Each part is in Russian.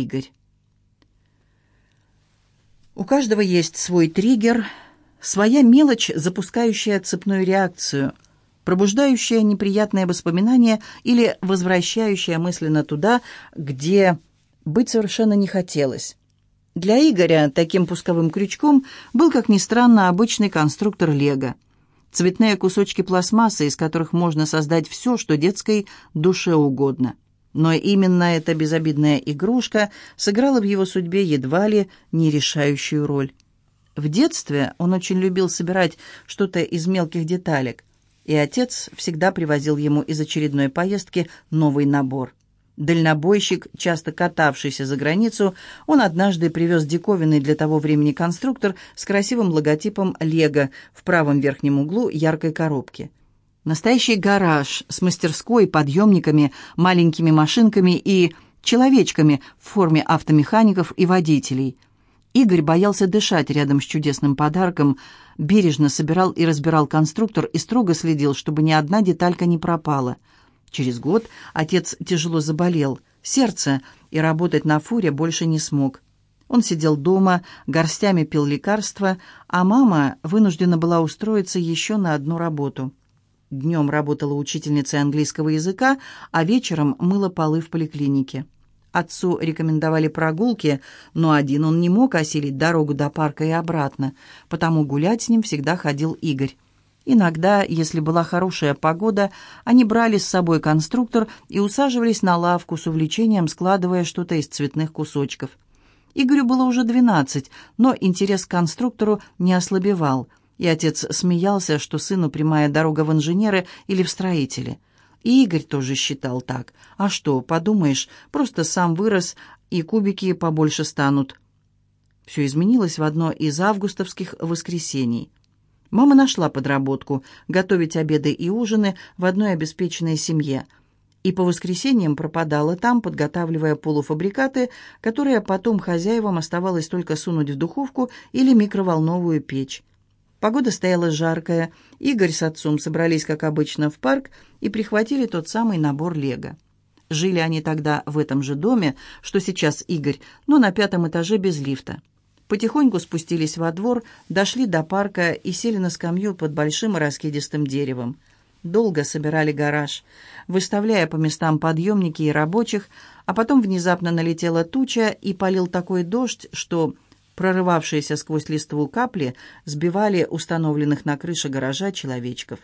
Игорь. У каждого есть свой триггер, своя мелочь, запускающая цепную реакцию, пробуждающая неприятные воспоминания или возвращающая мысленно туда, где быть совершенно не хотелось. Для Игоря таким пусковым крючком был, как ни странно, обычный конструктор «Лего». Цветные кусочки пластмассы, из которых можно создать все, что детской душе угодно. Но именно эта безобидная игрушка сыграла в его судьбе едва ли не решающую роль. В детстве он очень любил собирать что-то из мелких деталек, и отец всегда привозил ему из очередной поездки новый набор. Дальнобойщик, часто катавшийся за границу, он однажды привез диковинный для того времени конструктор с красивым логотипом «Лего» в правом верхнем углу яркой коробки – Настоящий гараж с мастерской, подъемниками, маленькими машинками и человечками в форме автомехаников и водителей. Игорь боялся дышать рядом с чудесным подарком, бережно собирал и разбирал конструктор и строго следил, чтобы ни одна деталька не пропала. Через год отец тяжело заболел, сердце, и работать на фуре больше не смог. Он сидел дома, горстями пил лекарства, а мама вынуждена была устроиться еще на одну работу – Днем работала учительницей английского языка, а вечером мыла полы в поликлинике. Отцу рекомендовали прогулки, но один он не мог осилить дорогу до парка и обратно, потому гулять с ним всегда ходил Игорь. Иногда, если была хорошая погода, они брали с собой конструктор и усаживались на лавку с увлечением, складывая что-то из цветных кусочков. Игорю было уже двенадцать, но интерес к конструктору не ослабевал – и отец смеялся, что сыну прямая дорога в инженеры или в строители. И Игорь тоже считал так. А что, подумаешь, просто сам вырос, и кубики побольше станут. Все изменилось в одно из августовских воскресений. Мама нашла подработку – готовить обеды и ужины в одной обеспеченной семье – и по воскресеньям пропадала там, подготавливая полуфабрикаты, которые потом хозяевам оставалось только сунуть в духовку или микроволновую печь. Погода стояла жаркая. Игорь с отцом собрались, как обычно, в парк и прихватили тот самый набор лего. Жили они тогда в этом же доме, что сейчас Игорь, но на пятом этаже без лифта. Потихоньку спустились во двор, дошли до парка и сели на скамью под большим раскидистым деревом. Долго собирали гараж, выставляя по местам подъемники и рабочих, а потом внезапно налетела туча и полил такой дождь, что Прорывавшиеся сквозь листву капли сбивали установленных на крыше гаража человечков.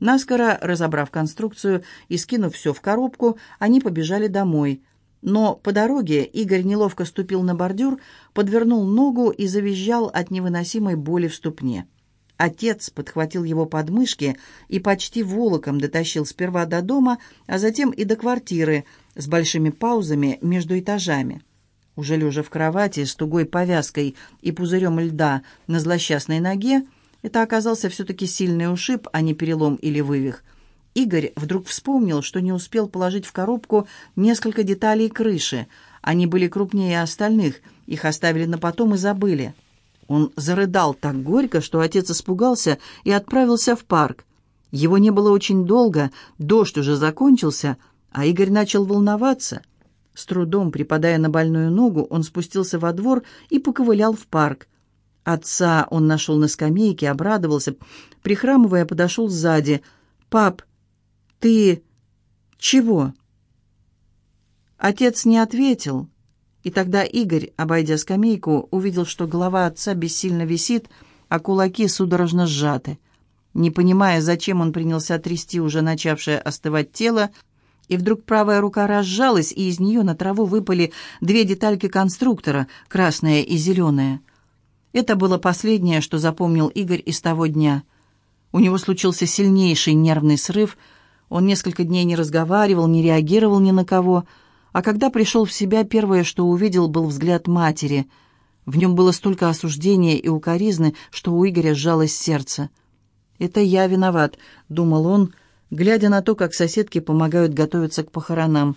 Наскоро разобрав конструкцию и скинув все в коробку, они побежали домой. Но по дороге Игорь неловко ступил на бордюр, подвернул ногу и завизжал от невыносимой боли в ступне. Отец подхватил его подмышки и почти волоком дотащил сперва до дома, а затем и до квартиры с большими паузами между этажами. Уже лежа в кровати с тугой повязкой и пузырем льда на злосчастной ноге, это оказался все-таки сильный ушиб, а не перелом или вывих. Игорь вдруг вспомнил, что не успел положить в коробку несколько деталей крыши. Они были крупнее остальных, их оставили на потом и забыли. Он зарыдал так горько, что отец испугался и отправился в парк. Его не было очень долго, дождь уже закончился, а Игорь начал волноваться – с трудом припадая на больную ногу, он спустился во двор и поковылял в парк. Отца он нашел на скамейке, обрадовался, прихрамывая, подошел сзади. «Пап, ты... чего?» Отец не ответил, и тогда Игорь, обойдя скамейку, увидел, что голова отца бессильно висит, а кулаки судорожно сжаты. Не понимая, зачем он принялся трясти уже начавшее остывать тело, и вдруг правая рука разжалась, и из нее на траву выпали две детальки конструктора, красная и зеленая. Это было последнее, что запомнил Игорь из того дня. У него случился сильнейший нервный срыв, он несколько дней не разговаривал, не реагировал ни на кого, а когда пришел в себя, первое, что увидел, был взгляд матери. В нем было столько осуждения и укоризны, что у Игоря сжалось сердце. «Это я виноват», — думал он, — глядя на то, как соседки помогают готовиться к похоронам.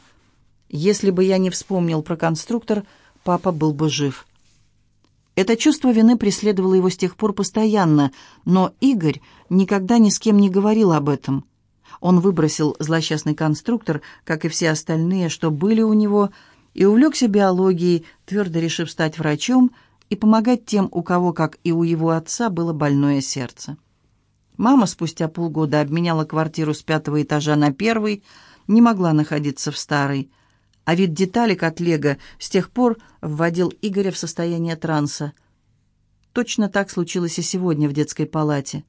Если бы я не вспомнил про конструктор, папа был бы жив. Это чувство вины преследовало его с тех пор постоянно, но Игорь никогда ни с кем не говорил об этом. Он выбросил злосчастный конструктор, как и все остальные, что были у него, и увлекся биологией, твердо решив стать врачом и помогать тем, у кого, как и у его отца, было больное сердце. Мама спустя полгода обменяла квартиру с пятого этажа на первый, не могла находиться в старой, а вид деталек от Лего с тех пор вводил Игоря в состояние транса. Точно так случилось и сегодня в детской палате.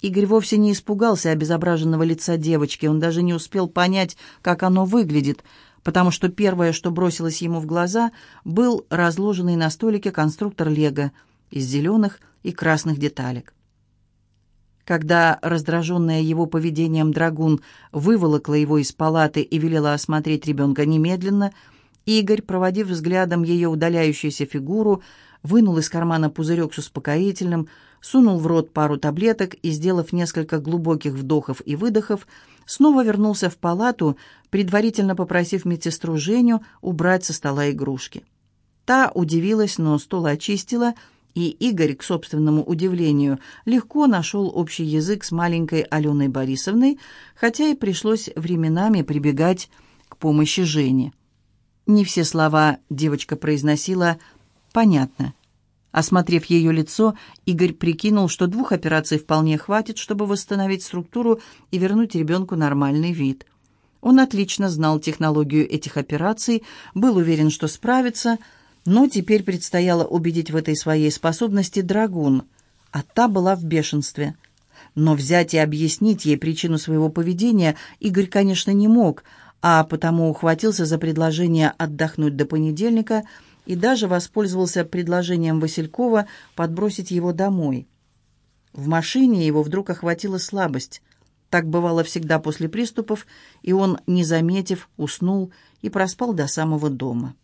Игорь вовсе не испугался обезображенного лица девочки, он даже не успел понять, как оно выглядит, потому что первое, что бросилось ему в глаза, был разложенный на столике конструктор Лего из зеленых и красных деталек. Когда раздраженная его поведением драгун выволокла его из палаты и велела осмотреть ребенка немедленно, Игорь, проводив взглядом ее удаляющуюся фигуру, вынул из кармана пузырек с успокоительным, сунул в рот пару таблеток и, сделав несколько глубоких вдохов и выдохов, снова вернулся в палату, предварительно попросив медсестру Женю убрать со стола игрушки. Та удивилась, но стол очистила — и Игорь, к собственному удивлению, легко нашел общий язык с маленькой Аленой Борисовной, хотя и пришлось временами прибегать к помощи Жени. Не все слова девочка произносила «понятно». Осмотрев ее лицо, Игорь прикинул, что двух операций вполне хватит, чтобы восстановить структуру и вернуть ребенку нормальный вид. Он отлично знал технологию этих операций, был уверен, что справится – но теперь предстояло убедить в этой своей способности Драгун, а та была в бешенстве. Но взять и объяснить ей причину своего поведения Игорь, конечно, не мог, а потому ухватился за предложение отдохнуть до понедельника и даже воспользовался предложением Василькова подбросить его домой. В машине его вдруг охватила слабость. Так бывало всегда после приступов, и он, не заметив, уснул и проспал до самого дома.